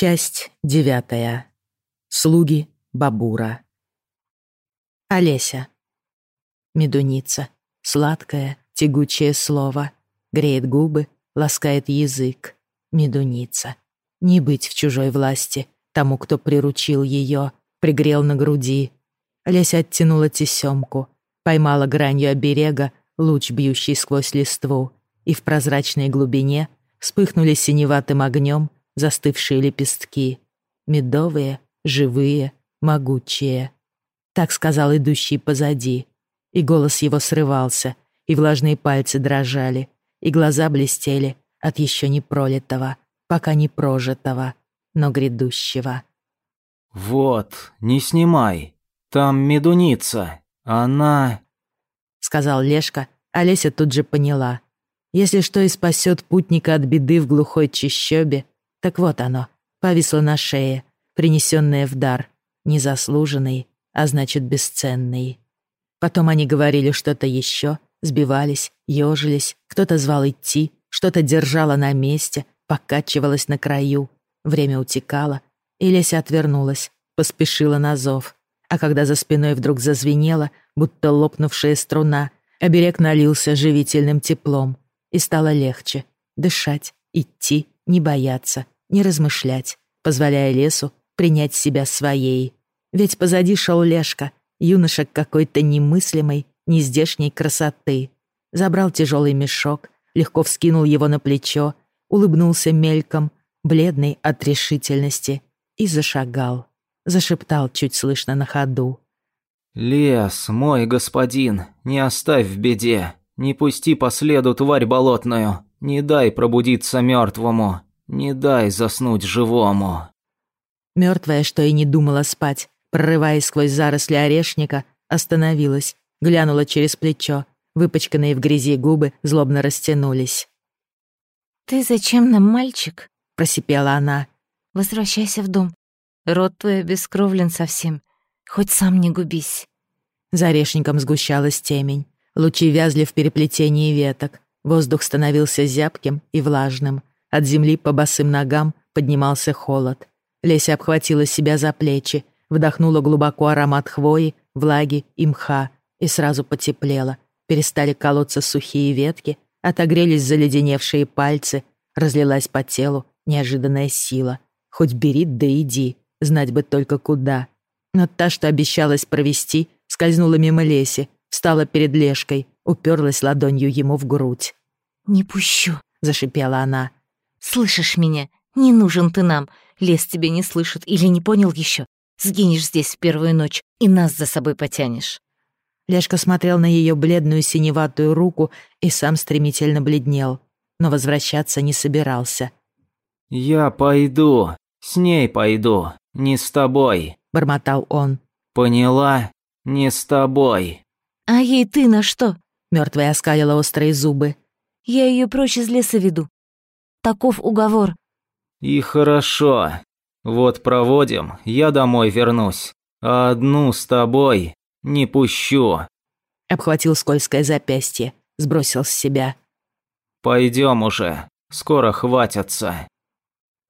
Часть девятая. Слуги Бабура. Олеся. Медуница. Сладкое, тягучее слово. Греет губы, ласкает язык. Медуница. Не быть в чужой власти тому, кто приручил ее, пригрел на груди. Олеся оттянула тесемку, поймала гранью оберега луч, бьющий сквозь листву, и в прозрачной глубине вспыхнули синеватым огнем застывшие лепестки. Медовые, живые, могучие. Так сказал идущий позади. И голос его срывался, и влажные пальцы дрожали, и глаза блестели от еще не пролитого, пока не прожитого, но грядущего. «Вот, не снимай. Там медуница. Она...» Сказал Лешка, а Леся тут же поняла. Если что и спасет путника от беды в глухой чащобе, так вот оно, повисло на шее, принесенное в дар, незаслуженный, а значит бесценный. Потом они говорили что-то еще, сбивались, ежились, кто-то звал идти, что-то держало на месте, покачивалось на краю. Время утекало, и Леся отвернулась, поспешила на зов. А когда за спиной вдруг зазвенело, будто лопнувшая струна, оберег налился живительным теплом, и стало легче дышать, идти, не бояться, не размышлять, позволяя лесу принять себя своей. Ведь позади шел Лешка, юноша какой-то немыслимой, нездешней красоты. Забрал тяжелый мешок, легко вскинул его на плечо, улыбнулся мельком, бледный от решительности, и зашагал. Зашептал чуть слышно на ходу. «Лес, мой господин, не оставь в беде, не пусти по следу тварь болотную, не дай пробудиться мертвому, не дай заснуть живому». Мертвая, что и не думала спать, прорываясь сквозь заросли орешника, остановилась, глянула через плечо, выпачканные в грязи губы злобно растянулись. «Ты зачем нам, мальчик?» — просипела она. «Возвращайся в дом. Рот твой обескровлен совсем. Хоть сам не губись». За орешником сгущалась темень. Лучи вязли в переплетении веток. Воздух становился зябким и влажным. От земли по босым ногам поднимался холод. Леся обхватила себя за плечи, вдохнула глубоко аромат хвои, влаги и мха, и сразу потеплело. Перестали колоться сухие ветки, отогрелись заледеневшие пальцы, разлилась по телу неожиданная сила. Хоть бери да иди, знать бы только куда. Но та, что обещалась провести, скользнула мимо Леси, встала перед Лешкой, уперлась ладонью ему в грудь. «Не пущу», — зашипела она. «Слышишь меня? Не нужен ты нам. Лес тебя не слышит или не понял еще. Сгинешь здесь в первую ночь и нас за собой потянешь». Лешка смотрел на ее бледную синеватую руку и сам стремительно бледнел, но возвращаться не собирался. «Я пойду, с ней пойду, не с тобой», — бормотал он. «Поняла? Не с тобой». «А ей ты на что?» — мертвая оскалила острые зубы. «Я ее прочь из леса веду. Таков уговор». «И хорошо. Вот проводим, я домой вернусь. А одну с тобой не пущу». Обхватил скользкое запястье, сбросил с себя. «Пойдем уже, скоро хватятся».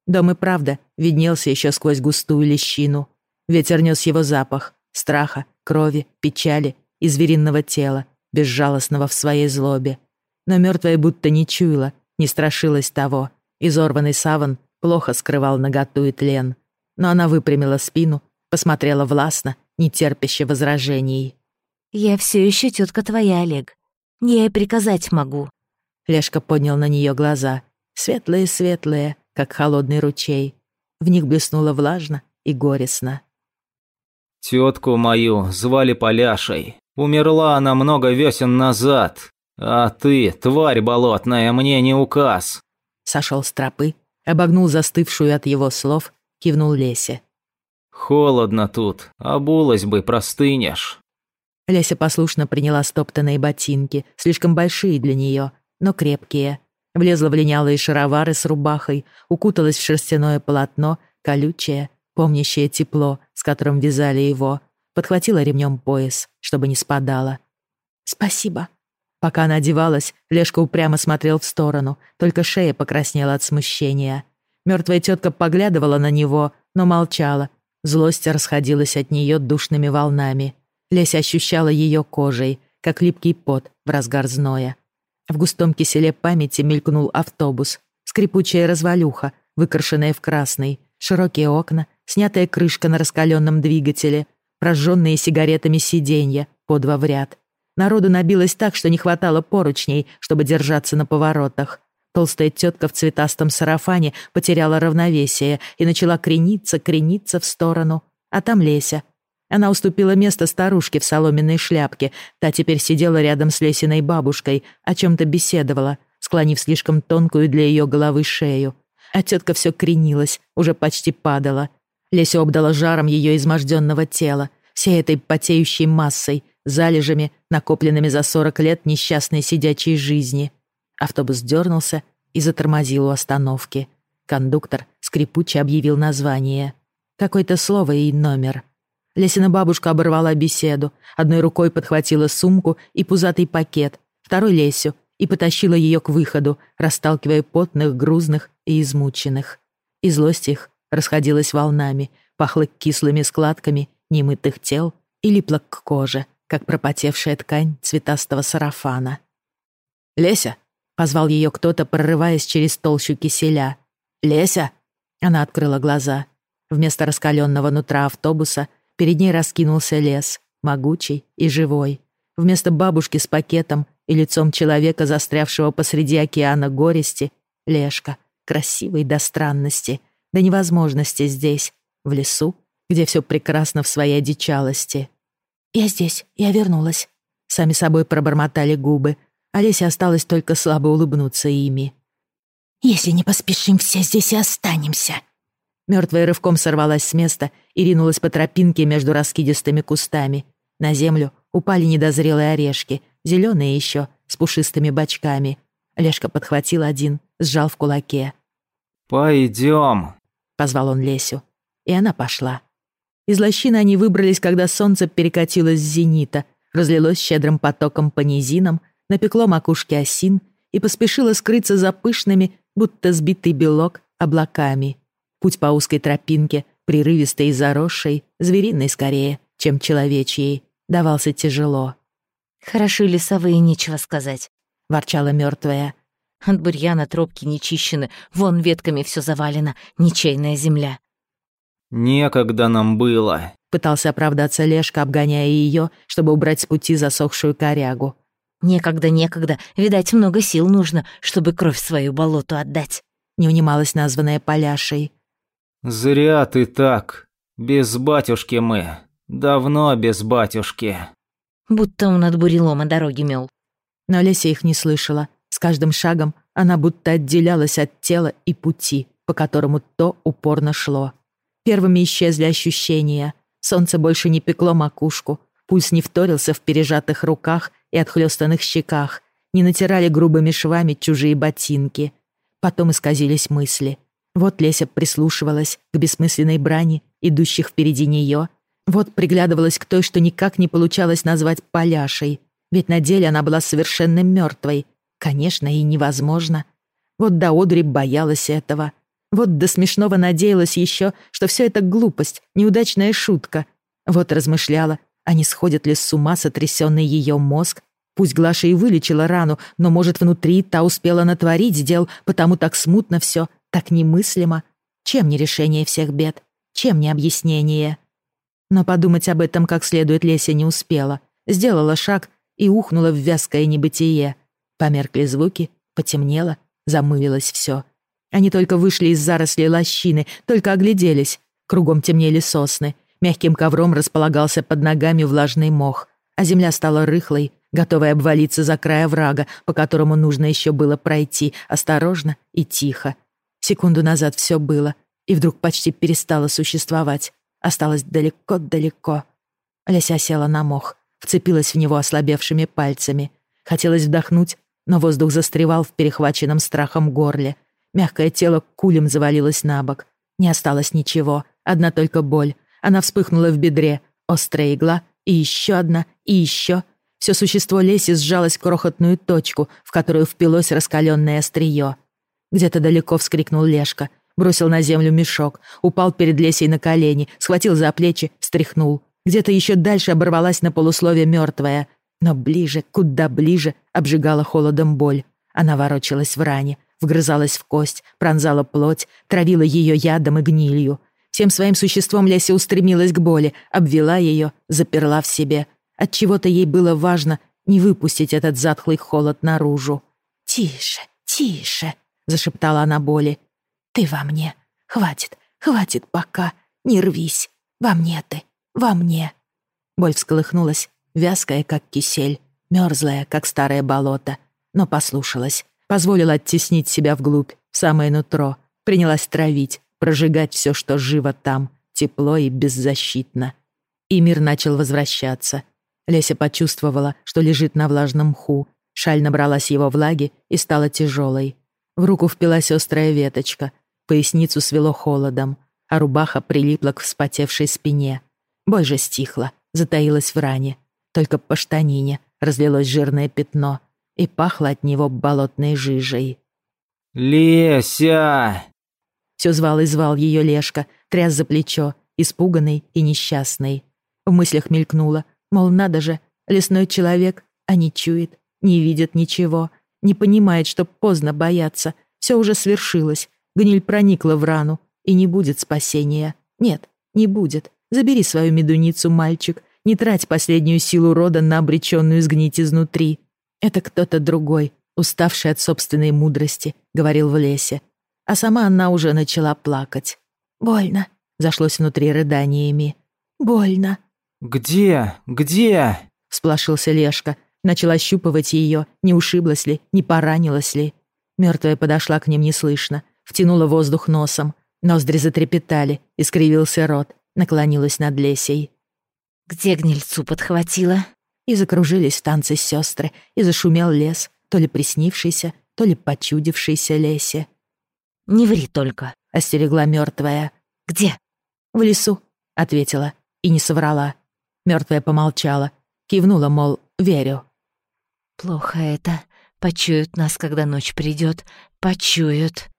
Дом и правда виднелся еще сквозь густую лещину. Ветер нес его запах страха, крови, печали и звериного тела, безжалостного в своей злобе. Но мертвая будто не чуяла, не страшилась того. Изорванный саван плохо скрывал наготу и тлен. Но она выпрямила спину, посмотрела властно, нетерпяще возражений. «Я все еще тетка твоя, Олег. Я и приказать могу». Лешка поднял на нее глаза, светлые-светлые, как холодный ручей. В них блеснуло влажно и горестно. «Тетку мою звали Поляшей. Умерла она много весен назад. А ты, тварь болотная, мне не указ». Сошел с тропы, обогнул застывшую от его слов, кивнул Лесе. «Холодно тут, обулась бы, простынешь». Леся послушно приняла стоптанные ботинки, слишком большие для нее, но крепкие. Влезла в линялые шаровары с рубахой, укуталась в шерстяное полотно, колючее, помнящее тепло, с которым вязали его, подхватила ремнем пояс, чтобы не спадала. «Спасибо». Пока она одевалась, Лешка упрямо смотрел в сторону, только шея покраснела от смущения. Мертвая тетка поглядывала на него, но молчала. Злость расходилась от нее душными волнами. Леся ощущала ее кожей, как липкий пот в разгар зноя. В густом киселе памяти мелькнул автобус. Скрипучая развалюха, выкрашенная в красный, широкие окна, снятая крышка на раскаленном двигателе, прожженные сигаретами сиденья по два в ряд. Народу набилось так, что не хватало поручней, чтобы держаться на поворотах. Толстая тетка в цветастом сарафане потеряла равновесие и начала крениться, крениться в сторону. А там Леся. Она уступила место старушке в соломенной шляпке. Та теперь сидела рядом с Лесиной бабушкой, о чем-то беседовала, склонив слишком тонкую для ее головы шею. А тетка все кренилась, уже почти падала. Леся обдала жаром ее изможденного тела, всей этой потеющей массой, залежами, накопленными за сорок лет несчастной сидячей жизни. Автобус дернулся и затормозил у остановки. Кондуктор скрипуче объявил название. Какое-то слово и номер. Лесина бабушка оборвала беседу, одной рукой подхватила сумку и пузатый пакет, второй Лесю, и потащила ее к выходу, расталкивая потных, грузных и измученных. И злость их расходилась волнами, пахла кислыми складками немытых тел и липла к коже, как пропотевшая ткань цветастого сарафана. «Леся!» — позвал ее кто-то, прорываясь через толщу киселя. «Леся!» Она открыла глаза. Вместо раскаленного нутра автобуса перед ней раскинулся лес, могучий и живой. Вместо бабушки с пакетом и лицом человека, застрявшего посреди океана горести, Лешка, красивый до странности, до невозможности здесь, в лесу, где все прекрасно в своей одичалости. «Я здесь, я вернулась», — сами собой пробормотали губы. Олесе осталось только слабо улыбнуться ими. «Если не поспешим, все здесь и останемся». Мертвая рывком сорвалась с места и ринулась по тропинке между раскидистыми кустами. На землю упали недозрелые орешки, зеленые еще, с пушистыми бочками. Лешка подхватил один, сжал в кулаке. «Пойдем», — позвал он Лесю. И она пошла. Из лощины они выбрались, когда солнце перекатилось с зенита, разлилось щедрым потоком по низинам, напекло макушки осин и поспешило скрыться за пышными, будто сбитый белок, облаками. Путь по узкой тропинке, прерывистой и заросшей, звериной скорее, чем человечьей, давался тяжело. «Хороши лесовые, нечего сказать», — ворчала мертвая. «От бурьяна тропки не чищены, вон ветками все завалено, ничейная земля». «Некогда нам было», — пытался оправдаться Лешка, обгоняя ее, чтобы убрать с пути засохшую корягу. «Некогда, некогда. Видать, много сил нужно, чтобы кровь свою болоту отдать», — не унималась названная Поляшей. «Зря ты так. Без батюшки мы. Давно без батюшки». Будто он от бурелома дороги мел. Но Леся их не слышала. С каждым шагом она будто отделялась от тела и пути, по которому то упорно шло. Первыми исчезли ощущения. Солнце больше не пекло макушку, пульс не вторился в пережатых руках и отхлёстанных щеках, не натирали грубыми швами чужие ботинки. Потом исказились мысли. Вот Леся прислушивалась к бессмысленной брани, идущих впереди нее. Вот приглядывалась к той, что никак не получалось назвать Поляшей. Ведь на деле она была совершенно мертвой. Конечно, и невозможно. Вот да Одри боялась этого. Вот до смешного надеялась еще, что все это глупость, неудачная шутка. Вот размышляла, а не сходит ли с ума сотрясенный ее мозг. Пусть Глаша и вылечила рану, но, может, внутри та успела натворить дел, потому так смутно все, так немыслимо. Чем не решение всех бед? Чем не объяснение? Но подумать об этом как следует Леся не успела. Сделала шаг и ухнула в вязкое небытие. Померкли звуки, потемнело, замылилось все. Они только вышли из зарослей лощины, только огляделись. Кругом темнели сосны. Мягким ковром располагался под ногами влажный мох, а земля стала рыхлой, готовой обвалиться за край врага, по которому нужно еще было пройти, осторожно и тихо. Секунду назад все было, и вдруг почти перестало существовать. Осталось далеко-далеко. Леся села на мох, вцепилась в него ослабевшими пальцами. Хотелось вдохнуть, но воздух застревал в перехваченном страхом горле — Мягкое тело кулем завалилось на бок. Не осталось ничего, одна только боль. Она вспыхнула в бедре, острая игла, и еще одна, и еще. Все существо Леси сжалось в крохотную точку, в которую впилось раскаленное острие. Где-то далеко вскрикнул Лешка. бросил на землю мешок, упал перед Лесей на колени, схватил за плечи, стряхнул. Где-то еще дальше оборвалась на полусловие мертвая, но ближе, куда ближе, обжигала холодом боль. Она ворочалась в ране, вгрызалась в кость, пронзала плоть, травила ее ядом и гнилью. Всем своим существом Леся устремилась к боли, обвела ее, заперла в себе. От чего то ей было важно не выпустить этот затхлый холод наружу. «Тише, тише», — зашептала она боли. «Ты во мне. Хватит, хватит пока. Не рвись. Во мне ты, во мне». Боль всколыхнулась, вязкая, как кисель, мерзлая, как старое болото, но послушалась, позволила оттеснить себя вглубь, в самое нутро, принялась травить, прожигать все, что живо там, тепло и беззащитно. И мир начал возвращаться. Леся почувствовала, что лежит на влажном мху, шаль набралась его влаги и стала тяжелой. В руку впилась острая веточка, поясницу свело холодом, а рубаха прилипла к вспотевшей спине. Боль же стихла, затаилась в ране. Только по штанине разлилось жирное пятно, и пахло от него болотной жижей. «Леся!» Все звал и звал ее Лешка, тряс за плечо, испуганный и несчастный. В мыслях мелькнуло, мол, надо же, лесной человек, а не чует, не видит ничего, не понимает, что поздно бояться, все уже свершилось, гниль проникла в рану, и не будет спасения. Нет, не будет. Забери свою медуницу, мальчик, не трать последнюю силу рода на обреченную сгнить изнутри. Это кто-то другой, уставший от собственной мудрости, говорил в лесе. А сама она уже начала плакать. «Больно», — зашлось внутри рыданиями. «Больно». «Где? Где?» — сплошился Лешка. Начал ощупывать ее, не ушиблась ли, не поранилась ли. Мертвая подошла к ним неслышно, втянула воздух носом. Ноздри затрепетали, искривился рот, наклонилась над Лесей. «Где гнильцу подхватила?» И закружились танцы сестры, и зашумел лес, то ли приснившийся, то ли почудившийся Лесе. «Не ври только», — остерегла мертвая. «Где?» «В лесу», — ответила и не соврала. Мертвая помолчала, кивнула, мол, верю. «Плохо это. Почуют нас, когда ночь придет. Почуют».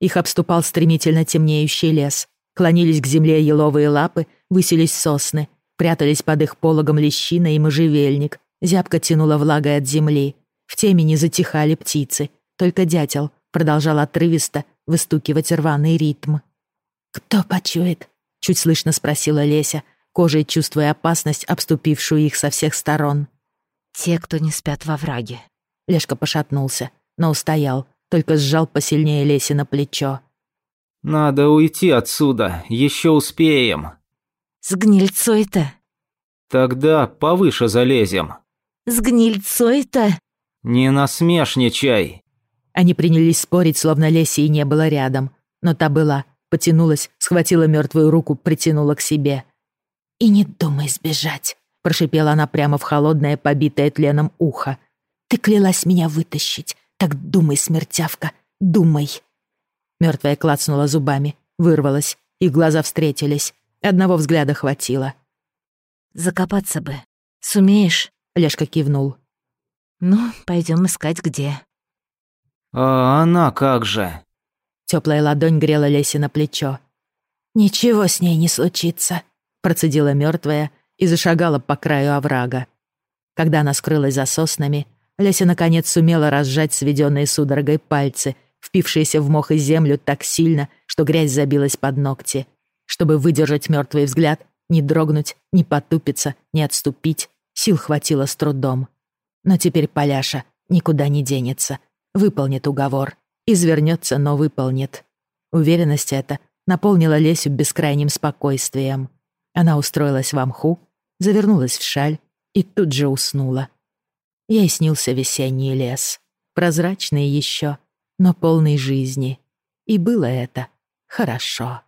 Их обступал стремительно темнеющий лес. Клонились к земле еловые лапы, высились сосны. Прятались под их пологом лещина и можжевельник. Зябко тянула влагой от земли. В темени затихали птицы. Только дятел продолжал отрывисто выстукивать рваный ритм. «Кто почует?» — чуть слышно спросила Леся, кожей чувствуя опасность, обступившую их со всех сторон. «Те, кто не спят во враге». Лешка пошатнулся, но устоял, только сжал посильнее Леси на плечо. «Надо уйти отсюда, еще успеем». «С гнильцой-то?» «Тогда повыше залезем». «С гнильцой-то?» «Не насмешничай». Они принялись спорить, словно Леси и не было рядом. Но та была, потянулась, схватила мертвую руку, притянула к себе. «И не думай сбежать», — прошипела она прямо в холодное, побитое тленом ухо. «Ты клялась меня вытащить. Так думай, смертявка, думай». Мертвая клацнула зубами, вырвалась, их глаза встретились. Одного взгляда хватило. «Закопаться бы. Сумеешь?» — Лешка кивнул. «Ну, пойдем искать где». «А она как же?» Теплая ладонь грела Леси на плечо. «Ничего с ней не случится», — процедила мертвая и зашагала по краю оврага. Когда она скрылась за соснами, Леся наконец сумела разжать сведенные судорогой пальцы, впившиеся в мох и землю так сильно, что грязь забилась под ногти. Чтобы выдержать мертвый взгляд, не дрогнуть, не потупиться, не отступить, сил хватило с трудом. Но теперь Поляша никуда не денется, выполнит уговор. Извернется, но выполнит. Уверенность эта наполнила Лесю бескрайним спокойствием. Она устроилась в мху, завернулась в шаль и тут же уснула. Ей снился весенний лес, прозрачный еще, но полный жизни. И было это хорошо.